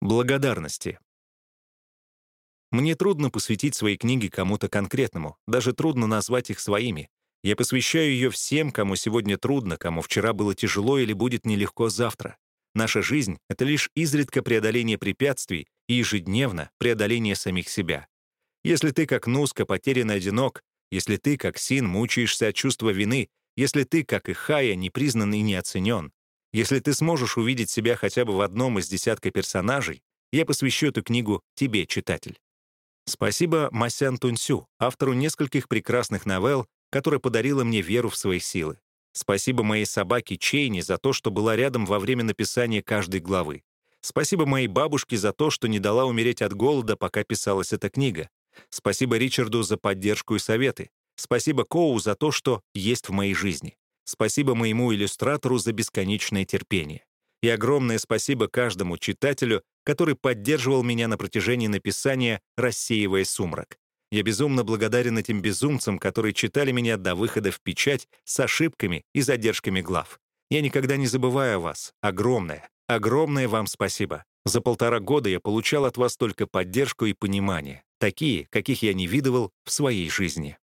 Благодарности. Мне трудно посвятить свои книги кому-то конкретному, даже трудно назвать их своими. Я посвящаю ее всем, кому сегодня трудно, кому вчера было тяжело или будет нелегко завтра. Наша жизнь — это лишь изредка преодоление препятствий и ежедневно преодоление самих себя. Если ты, как Нуска, потерян одинок, если ты, как Син, мучаешься от чувства вины, если ты, как и Хая, не и не оценен, если ты сможешь увидеть себя хотя бы в одном из десятка персонажей, я посвящу эту книгу тебе, читатель. Спасибо Масян Тунсю, автору нескольких прекрасных новелл, которая подарила мне веру в свои силы. Спасибо моей собаке Чейни за то, что была рядом во время написания каждой главы. Спасибо моей бабушке за то, что не дала умереть от голода, пока писалась эта книга. Спасибо Ричарду за поддержку и советы. Спасибо Коу за то, что есть в моей жизни. Спасибо моему иллюстратору за бесконечное терпение. И огромное спасибо каждому читателю, который поддерживал меня на протяжении написания «Рассеивая сумрак». Я безумно благодарен этим безумцам, которые читали меня до выхода в печать с ошибками и задержками глав. Я никогда не забываю о вас. Огромное, огромное вам спасибо. За полтора года я получал от вас только поддержку и понимание, такие, каких я не видывал в своей жизни.